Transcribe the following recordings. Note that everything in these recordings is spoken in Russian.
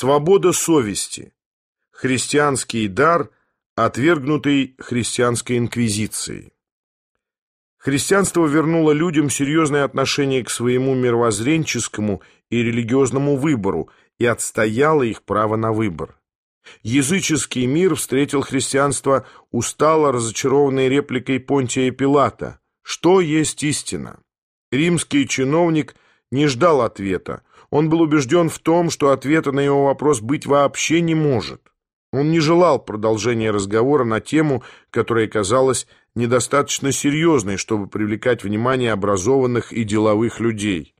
Свобода совести. Христианский дар, отвергнутый христианской инквизицией. Христианство вернуло людям серьезное отношение к своему мировоззренческому и религиозному выбору и отстояло их право на выбор. Языческий мир встретил христианство устало разочарованной репликой Понтия Пилата «Что есть истина?». Римский чиновник не ждал ответа, он был убежден в том, что ответа на его вопрос быть вообще не может. Он не желал продолжения разговора на тему, которая казалась недостаточно серьезной, чтобы привлекать внимание образованных и деловых людей.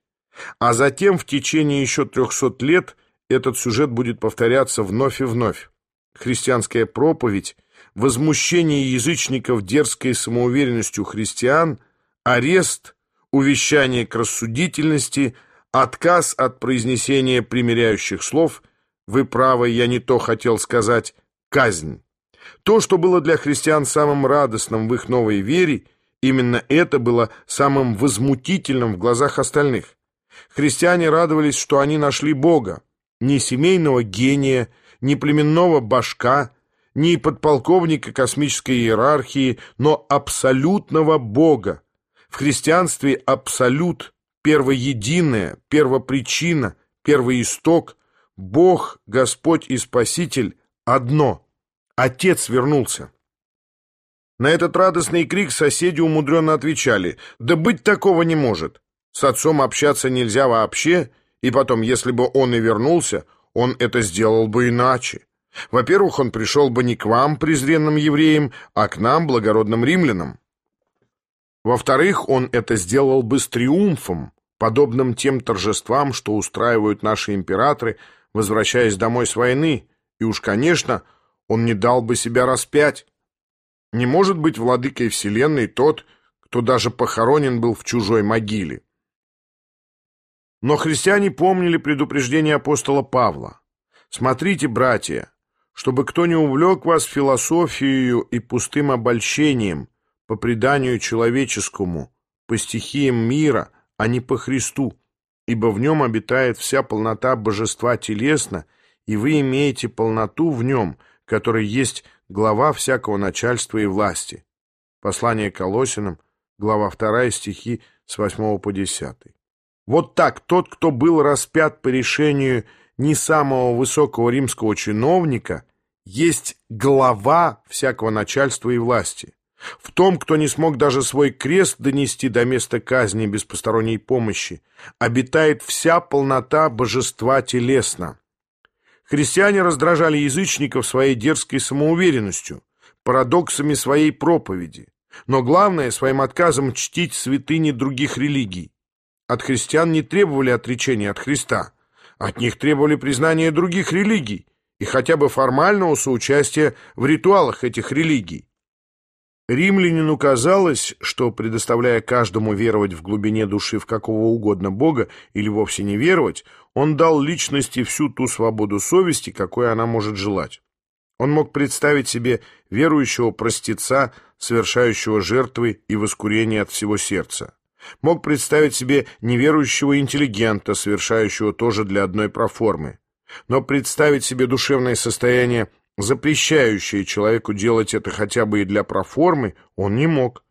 А затем в течение еще трехсот лет этот сюжет будет повторяться вновь и вновь. Христианская проповедь, возмущение язычников дерзкой самоуверенностью христиан, арест, увещание к рассудительности – отказ от произнесения примиряющих слов, вы правы, я не то хотел сказать, казнь. То, что было для христиан самым радостным в их новой вере, именно это было самым возмутительным в глазах остальных. Христиане радовались, что они нашли Бога, не семейного гения, не племенного башка, не подполковника космической иерархии, но абсолютного Бога. В христианстве абсолют первоединое, первопричина, первоисток, Бог, Господь и Спаситель одно. Отец вернулся. На этот радостный крик соседи умудренно отвечали, да быть такого не может. С отцом общаться нельзя вообще, и потом, если бы он и вернулся, он это сделал бы иначе. Во-первых, он пришел бы не к вам, презренным евреям, а к нам, благородным римлянам. Во-вторых, он это сделал бы с триумфом, подобным тем торжествам, что устраивают наши императоры, возвращаясь домой с войны, и уж, конечно, он не дал бы себя распять. Не может быть владыкой вселенной тот, кто даже похоронен был в чужой могиле. Но христиане помнили предупреждение апостола Павла. «Смотрите, братья, чтобы кто не увлек вас философией и пустым обольщением по преданию человеческому, по стихиям мира, а не по Христу, ибо в нем обитает вся полнота божества телесно, и вы имеете полноту в нем, который есть глава всякого начальства и власти. Послание Колосинам, глава 2, стихи с 8 по 10. Вот так тот, кто был распят по решению не самого высокого римского чиновника, есть глава всякого начальства и власти. В том, кто не смог даже свой крест донести до места казни без посторонней помощи, обитает вся полнота божества телесно. Христиане раздражали язычников своей дерзкой самоуверенностью, парадоксами своей проповеди, но главное, своим отказом чтить святыни других религий. От христиан не требовали отречения от Христа, от них требовали признания других религий и хотя бы формального соучастия в ритуалах этих религий. Римлянину казалось, что, предоставляя каждому веровать в глубине души в какого угодно Бога или вовсе не веровать, он дал личности всю ту свободу совести, какой она может желать. Он мог представить себе верующего простеца, совершающего жертвы и воскурение от всего сердца. Мог представить себе неверующего интеллигента, совершающего тоже для одной проформы. Но представить себе душевное состояние запрещающее человеку делать это хотя бы и для проформы, он не мог.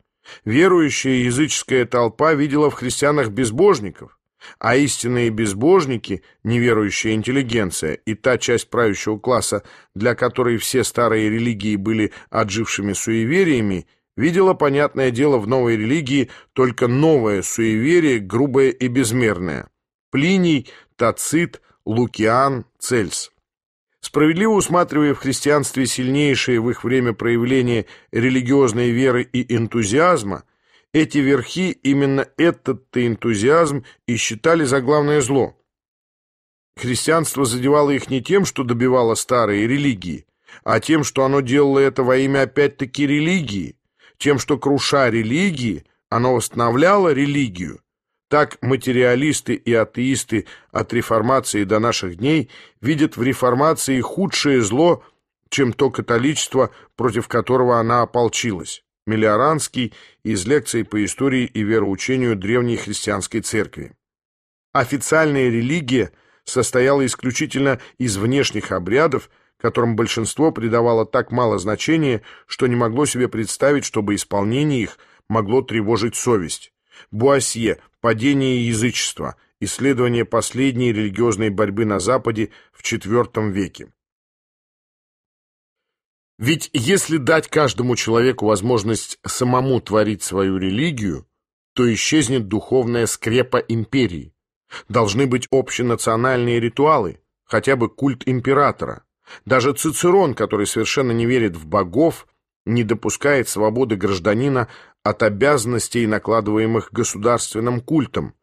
Верующая языческая толпа видела в христианах безбожников, а истинные безбожники, неверующая интеллигенция и та часть правящего класса, для которой все старые религии были отжившими суевериями, видела, понятное дело, в новой религии только новое суеверие, грубое и безмерное. Плиний, Тацит, Лукиан, Цельс. Справедливо усматривая в христианстве сильнейшие в их время проявления религиозной веры и энтузиазма, эти верхи именно этот-то энтузиазм и считали за главное зло. Христианство задевало их не тем, что добивало старые религии, а тем, что оно делало это во имя опять-таки религии, тем, что, круша религии, оно восстановляло религию, так материалисты и атеисты от реформации до наших дней видят в реформации худшее зло, чем то католичество, против которого она ополчилась. Мелиоранский из лекций по истории и вероучению древней христианской церкви. Официальная религия состояла исключительно из внешних обрядов, которым большинство придавало так мало значения, что не могло себе представить, чтобы исполнение их могло тревожить совесть. Буасье «Падение язычества», исследование последней религиозной борьбы на Западе в IV веке. Ведь если дать каждому человеку возможность самому творить свою религию, то исчезнет духовная скрепа империи. Должны быть общенациональные ритуалы, хотя бы культ императора. Даже Цицерон, который совершенно не верит в богов, не допускает свободы гражданина от обязанностей, накладываемых государственным культом.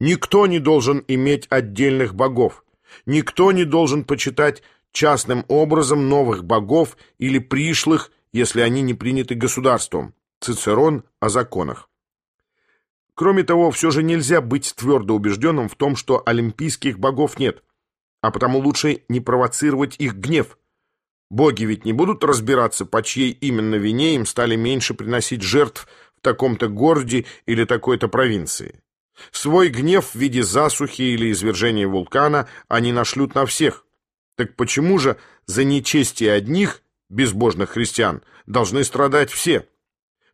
Никто не должен иметь отдельных богов. Никто не должен почитать частным образом новых богов или пришлых, если они не приняты государством. Цицерон о законах. Кроме того, все же нельзя быть твердо убежденным в том, что олимпийских богов нет, а потому лучше не провоцировать их гнев. Боги ведь не будут разбираться, по чьей именно вине им стали меньше приносить жертв в таком-то городе или такой-то провинции. Свой гнев в виде засухи или извержения вулкана они нашлют на всех. Так почему же за нечестие одних, безбожных христиан, должны страдать все?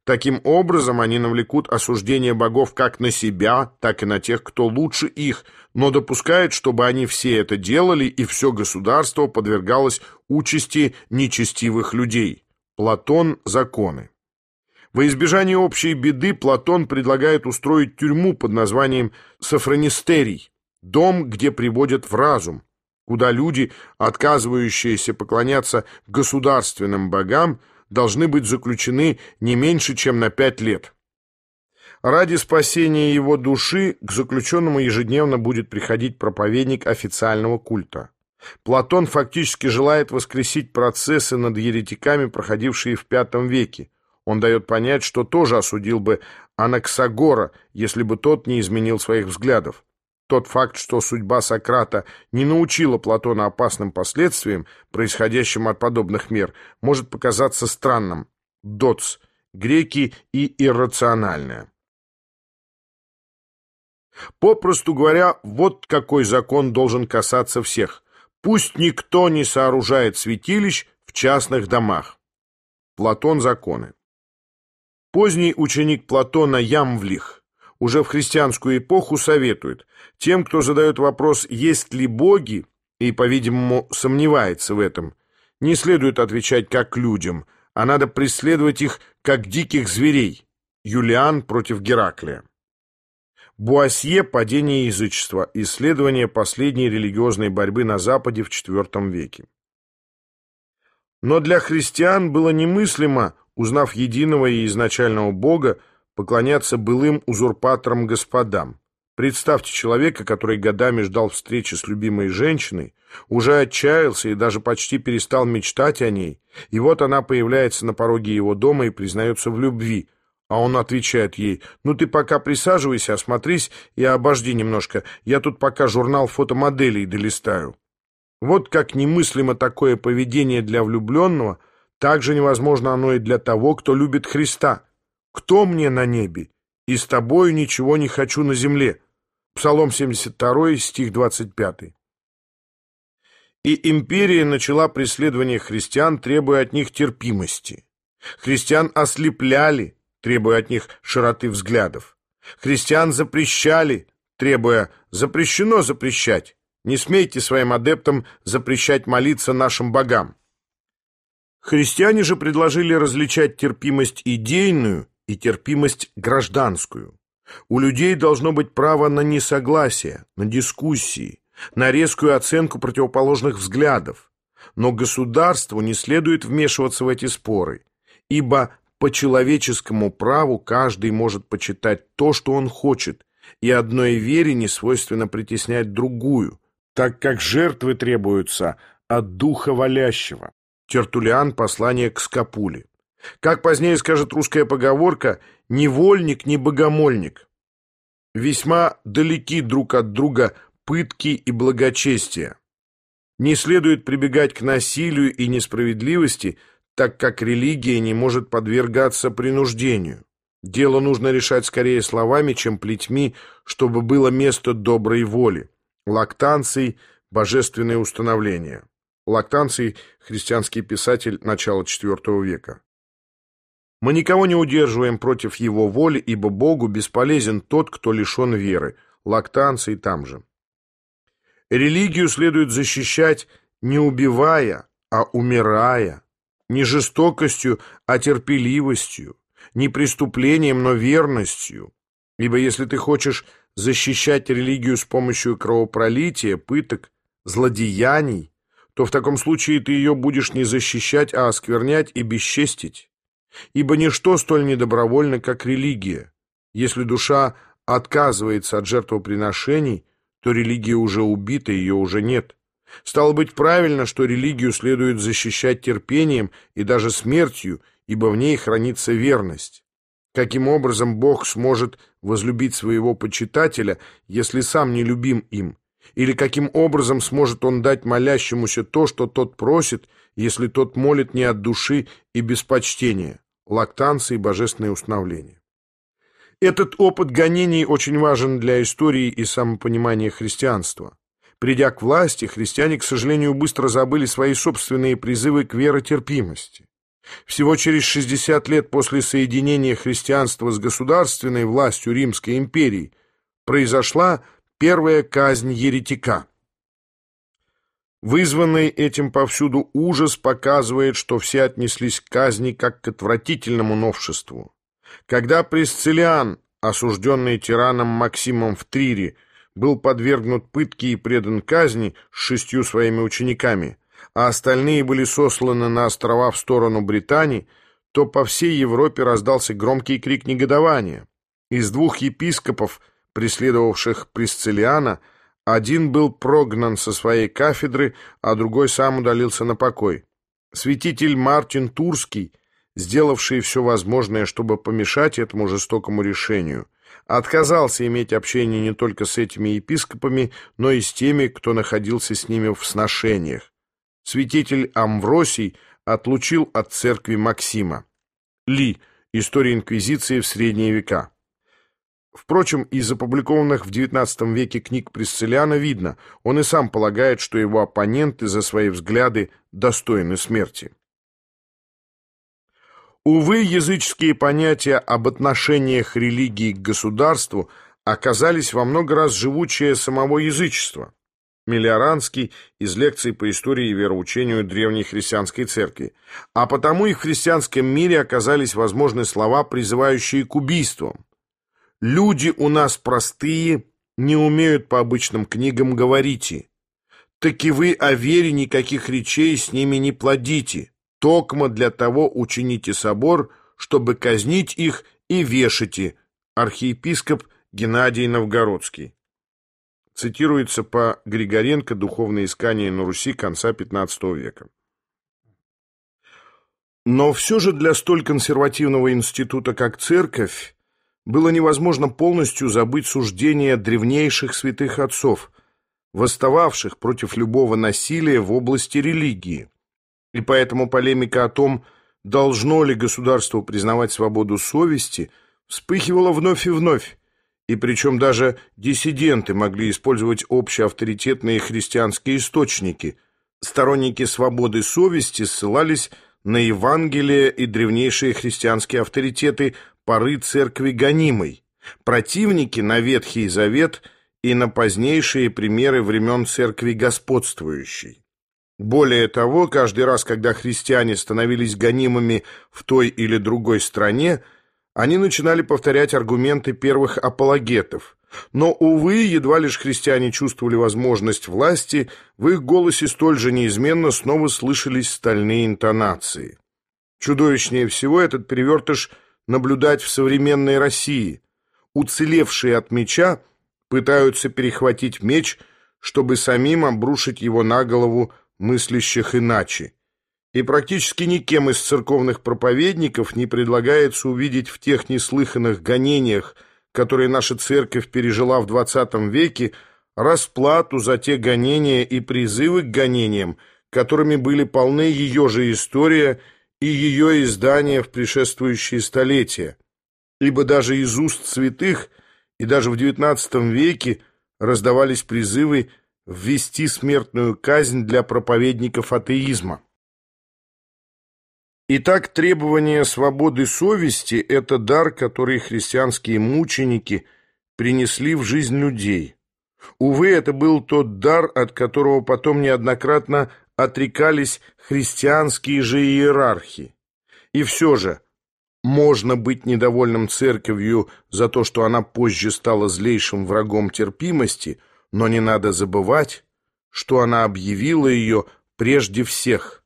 Таким образом, они навлекут осуждение богов как на себя, так и на тех, кто лучше их, но допускают, чтобы они все это делали, и все государство подвергалось участи нечестивых людей. Платон «Законы». Во избежание общей беды Платон предлагает устроить тюрьму под названием Софронистерий, дом, где приводят в разум, куда люди, отказывающиеся поклоняться государственным богам, должны быть заключены не меньше, чем на пять лет. Ради спасения его души к заключенному ежедневно будет приходить проповедник официального культа. Платон фактически желает воскресить процессы над еретиками, проходившие в V веке. Он дает понять, что тоже осудил бы Анаксагора, если бы тот не изменил своих взглядов. Тот факт, что судьба Сократа не научила Платона опасным последствиям, происходящим от подобных мер, может показаться странным. Доц. Греки и иррациональное. Попросту говоря, вот какой закон должен касаться всех. Пусть никто не сооружает святилищ в частных домах. Платон законы. Поздний ученик Платона Ямвлих уже в христианскую эпоху советует тем, кто задает вопрос, есть ли боги, и, по-видимому, сомневается в этом, не следует отвечать как людям, а надо преследовать их как диких зверей. Юлиан против Гераклия. Буасье «Падение язычества. Исследование последней религиозной борьбы на Западе в IV веке». Но для христиан было немыслимо, узнав единого и изначального Бога, поклоняться былым узурпаторам-господам. Представьте человека, который годами ждал встречи с любимой женщиной, уже отчаялся и даже почти перестал мечтать о ней, и вот она появляется на пороге его дома и признается в любви, а он отвечает ей, «Ну ты пока присаживайся, осмотрись и обожди немножко, я тут пока журнал фотомоделей долистаю». Вот как немыслимо такое поведение для влюбленного, так же невозможно оно и для того, кто любит Христа. «Кто мне на небе? И с тобою ничего не хочу на земле». Псалом 72, стих 25. И империя начала преследование христиан, требуя от них терпимости. Христиан ослепляли, требуя от них широты взглядов. Христиан запрещали, требуя «запрещено запрещать». Не смейте своим адептам запрещать молиться нашим богам. Христиане же предложили различать терпимость идейную и терпимость гражданскую. У людей должно быть право на несогласие, на дискуссии, на резкую оценку противоположных взглядов. Но государству не следует вмешиваться в эти споры, ибо по человеческому праву каждый может почитать то, что он хочет, и одной вере не свойственно притеснять другую, так как жертвы требуются от духа валящего. Тертулиан «Послание к Скапуле». Как позднее скажет русская поговорка, невольник не богомольник. Весьма далеки друг от друга пытки и благочестия. Не следует прибегать к насилию и несправедливости, так как религия не может подвергаться принуждению. Дело нужно решать скорее словами, чем плетьми, чтобы было место доброй воли. Лактанций – божественное установление. Лактанций – христианский писатель начала IV века. Мы никого не удерживаем против его воли, ибо Богу бесполезен тот, кто лишен веры. Лактанций там же. Религию следует защищать не убивая, а умирая, не жестокостью, а терпеливостью, не преступлением, но верностью. Ибо если ты хочешь защищать религию с помощью кровопролития, пыток, злодеяний, то в таком случае ты ее будешь не защищать, а осквернять и бесчестить. Ибо ничто столь недобровольно, как религия. Если душа отказывается от жертвоприношений, то религия уже убита, ее уже нет. Стало быть, правильно, что религию следует защищать терпением и даже смертью, ибо в ней хранится верность. Каким образом Бог сможет возлюбить своего почитателя, если сам не любим им? Или каким образом сможет он дать молящемуся то, что тот просит, если тот молит не от души и без почтения? Лактанцы и божественное установление. Этот опыт гонений очень важен для истории и самопонимания христианства. Придя к власти, христиане, к сожалению, быстро забыли свои собственные призывы к веротерпимости. Всего через 60 лет после соединения христианства с государственной властью Римской империи произошла первая казнь еретика. Вызванный этим повсюду ужас показывает, что все отнеслись к казни как к отвратительному новшеству. Когда Пресциллиан, осужденный тираном Максимом в Трире, был подвергнут пытке и предан казни с шестью своими учениками, а остальные были сосланы на острова в сторону Британии, то по всей Европе раздался громкий крик негодования. Из двух епископов, преследовавших Присциллиана, один был прогнан со своей кафедры, а другой сам удалился на покой. Святитель Мартин Турский, сделавший все возможное, чтобы помешать этому жестокому решению, отказался иметь общение не только с этими епископами, но и с теми, кто находился с ними в сношениях. Святитель Амвросий отлучил от церкви Максима. Ли. История инквизиции в средние века. Впрочем, из опубликованных в XIX веке книг Присцилиана видно, он и сам полагает, что его оппоненты за свои взгляды достойны смерти. Увы, языческие понятия об отношениях религии к государству оказались во много раз живучее самого язычества. Мелиоранский из лекций по истории и вероучению древней христианской церкви. А потому и в христианском мире оказались возможны слова, призывающие к убийствам. «Люди у нас простые, не умеют по обычным книгам говорите. Таки вы о вере никаких речей с ними не плодите». Токмо для того учините собор, чтобы казнить их и вешайте. Архиепископ Геннадий Новгородский. Цитируется по Григоренко «Духовное искание на Руси конца XV века». Но все же для столь консервативного института, как церковь, было невозможно полностью забыть суждения древнейших святых отцов, восстававших против любого насилия в области религии. И поэтому полемика о том, должно ли государство признавать свободу совести, вспыхивала вновь и вновь. И причем даже диссиденты могли использовать общеавторитетные христианские источники. Сторонники свободы совести ссылались на Евангелие и древнейшие христианские авторитеты поры церкви гонимой, противники на Ветхий Завет и на позднейшие примеры времен церкви господствующей. Более того, каждый раз, когда христиане становились гонимыми в той или другой стране, они начинали повторять аргументы первых апологетов. Но, увы, едва лишь христиане чувствовали возможность власти, в их голосе столь же неизменно снова слышались стальные интонации. Чудовищнее всего этот перевертыш наблюдать в современной России. Уцелевшие от меча пытаются перехватить меч, чтобы самим обрушить его на голову мыслящих иначе, и практически никем из церковных проповедников не предлагается увидеть в тех неслыханных гонениях, которые наша церковь пережила в XX веке, расплату за те гонения и призывы к гонениям, которыми были полны ее же история и ее издания в предшествующие столетия. Ибо даже из уст святых и даже в XIX веке раздавались призывы ввести смертную казнь для проповедников атеизма. Итак, требование свободы совести – это дар, который христианские мученики принесли в жизнь людей. Увы, это был тот дар, от которого потом неоднократно отрекались христианские же иерархи. И все же, можно быть недовольным церковью за то, что она позже стала злейшим врагом терпимости, но не надо забывать, что она объявила ее прежде всех.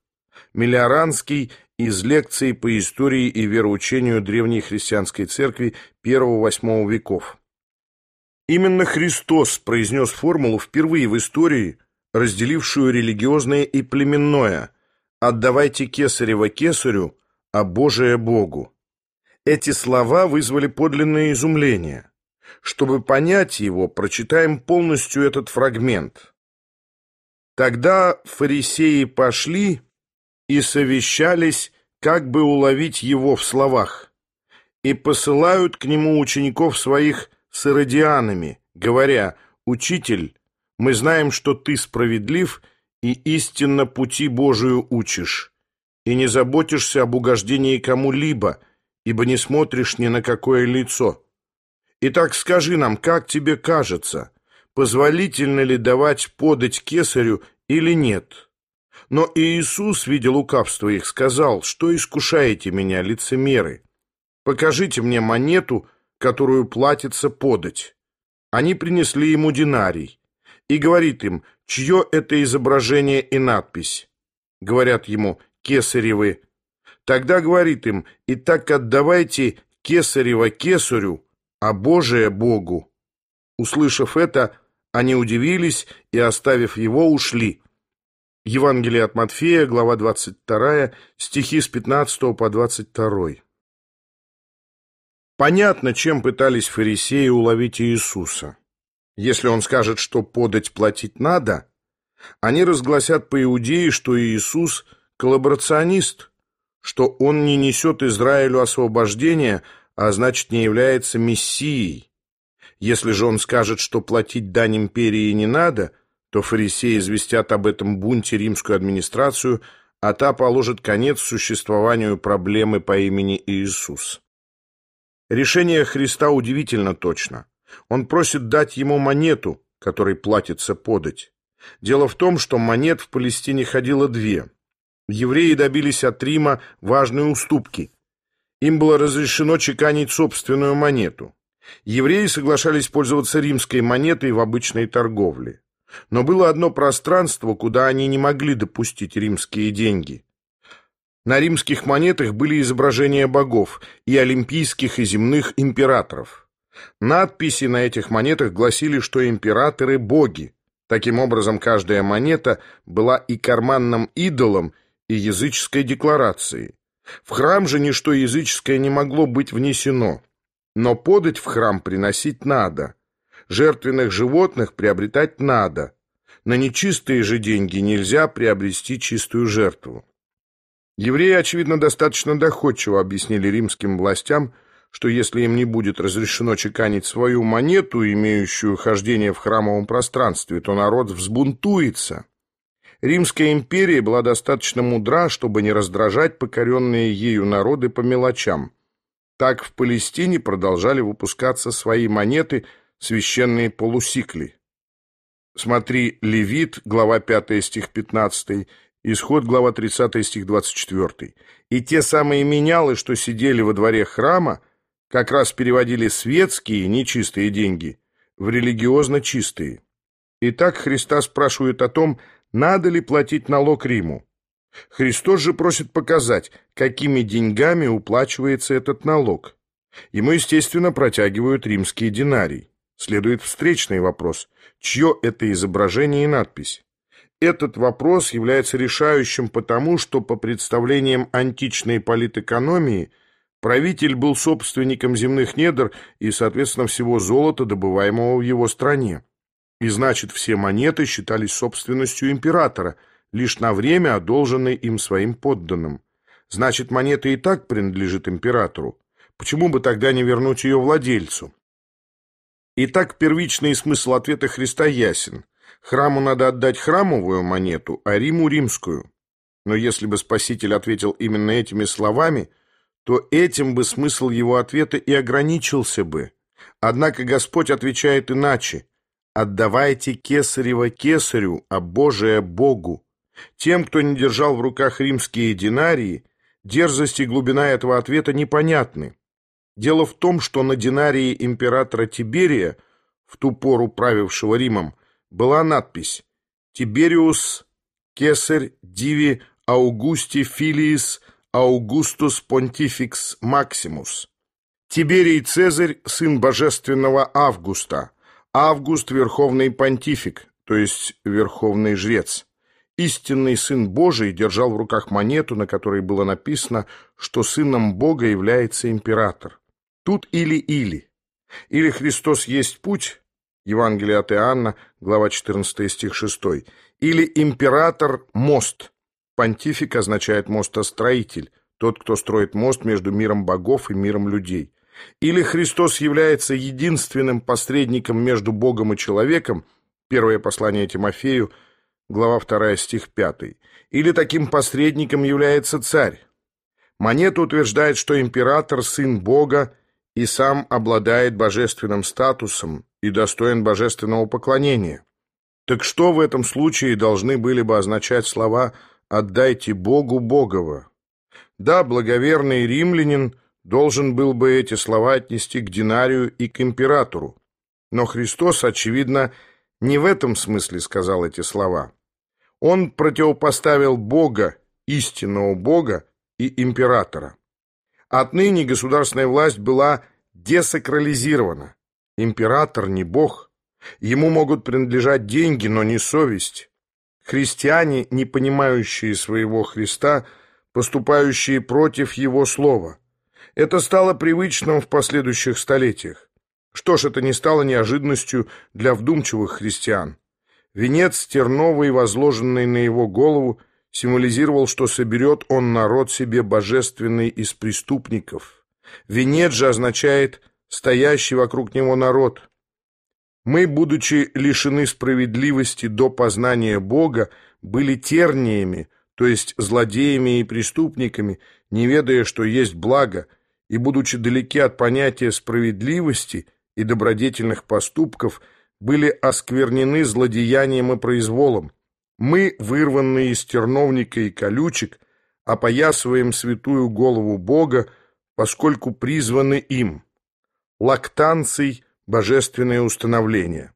Миллиоранский из лекций по истории и вероучению древней христианской церкви I-VIII веков. Именно Христос произнес формулу впервые в истории, разделившую религиозное и племенное «отдавайте кесарево кесарю, а Божие Богу». Эти слова вызвали подлинное изумление. Чтобы понять его, прочитаем полностью этот фрагмент. Тогда фарисеи пошли и совещались, как бы уловить его в словах, и посылают к нему учеников своих с иродианами, говоря, «Учитель, мы знаем, что ты справедлив и истинно пути Божию учишь, и не заботишься об угождении кому-либо, ибо не смотришь ни на какое лицо. Итак, скажи нам, как тебе кажется, позволительно ли давать подать кесарю или нет?» Но Иисус, видя лукавство их, сказал, что искушаете меня, лицемеры? Покажите мне монету, которую платится подать. Они принесли ему динарий. И говорит им, чье это изображение и надпись? Говорят ему, кесаревы. Тогда говорит им, и так отдавайте кесарева кесарю, а Божие Богу. Услышав это, они удивились и, оставив его, ушли. Евангелие от Матфея, глава 22, стихи с 15 по 22. Понятно, чем пытались фарисеи уловить Иисуса. Если он скажет, что подать платить надо, они разгласят по Иудее, что Иисус – коллаборационист, что он не несет Израилю освобождения, а значит, не является Мессией. Если же он скажет, что платить дань империи не надо – то фарисеи известят об этом бунте римскую администрацию, а та положит конец существованию проблемы по имени Иисус. Решение Христа удивительно точно. Он просит дать ему монету, которой платится подать. Дело в том, что монет в Палестине ходило две. Евреи добились от Рима важной уступки. Им было разрешено чеканить собственную монету. Евреи соглашались пользоваться римской монетой в обычной торговле. Но было одно пространство, куда они не могли допустить римские деньги. На римских монетах были изображения богов и олимпийских и земных императоров. Надписи на этих монетах гласили, что императоры – боги. Таким образом, каждая монета была и карманным идолом, и языческой декларацией. В храм же ничто языческое не могло быть внесено. Но подать в храм приносить надо – Жертвенных животных приобретать надо. На нечистые же деньги нельзя приобрести чистую жертву. Евреи, очевидно, достаточно доходчиво объяснили римским властям, что если им не будет разрешено чеканить свою монету, имеющую хождение в храмовом пространстве, то народ взбунтуется. Римская империя была достаточно мудра, чтобы не раздражать покоренные ею народы по мелочам. Так в Палестине продолжали выпускаться свои монеты – священные полусикли. Смотри Левит, глава 5, стих 15, Исход, глава 30, стих 24. И те самые менялы, что сидели во дворе храма, как раз переводили светские, нечистые деньги в религиозно чистые. Итак, Христа спрашивают о том, надо ли платить налог Риму. Христос же просит показать, какими деньгами уплачивается этот налог. Ему, естественно, протягивают римские динарии. Следует встречный вопрос. Чье это изображение и надпись? Этот вопрос является решающим потому, что по представлениям античной политэкономии правитель был собственником земных недр и, соответственно, всего золота, добываемого в его стране. И значит, все монеты считались собственностью императора, лишь на время одолженной им своим подданным. Значит, монета и так принадлежит императору. Почему бы тогда не вернуть ее владельцу? Итак, первичный смысл ответа Христа ясен. Храму надо отдать храмовую монету, а Риму – римскую. Но если бы Спаситель ответил именно этими словами, то этим бы смысл его ответа и ограничился бы. Однако Господь отвечает иначе. «Отдавайте кесарево кесарю, а Божие Богу». Тем, кто не держал в руках римские динарии, дерзость и глубина этого ответа непонятны. Дело в том, что на динарии императора Тиберия, в ту пору правившего Римом, была надпись «Тибериус Кесарь Диви Аугусти Филиис Аугустус Понтификс Максимус». Тиберий Цезарь, сын божественного Августа. Август – верховный понтифик, то есть верховный жрец. Истинный Сын Божий держал в руках монету, на которой было написано, что Сыном Бога является император. Тут или-или. Или Христос есть путь, Евангелие от Иоанна, глава 14 стих 6, или император – мост. Понтифик означает мостостроитель, тот, кто строит мост между миром богов и миром людей. Или Христос является единственным посредником между Богом и человеком, первое послание Тимофею – глава 2, стих 5, или таким посредником является царь. Монета утверждает, что император – сын Бога и сам обладает божественным статусом и достоин божественного поклонения. Так что в этом случае должны были бы означать слова «отдайте Богу Богова»? Да, благоверный римлянин должен был бы эти слова отнести к динарию и к императору. Но Христос, очевидно, не в этом смысле сказал эти слова. Он противопоставил Бога, истинного Бога и императора. Отныне государственная власть была десакрализирована. Император не Бог. Ему могут принадлежать деньги, но не совесть. Христиане, не понимающие своего Христа, поступающие против Его слова. Это стало привычным в последующих столетиях. Что ж, это не стало неожиданностью для вдумчивых христиан. Венец терновый, возложенный на его голову, символизировал, что соберет он народ себе божественный из преступников. Венец же означает «стоящий вокруг него народ». Мы, будучи лишены справедливости до познания Бога, были терниями, то есть злодеями и преступниками, не ведая, что есть благо, и, будучи далеки от понятия справедливости и добродетельных поступков – были осквернены злодеянием и произволом. Мы, вырванные из терновника и колючек, опоясываем святую голову Бога, поскольку призваны им. Лактанций – божественное установление.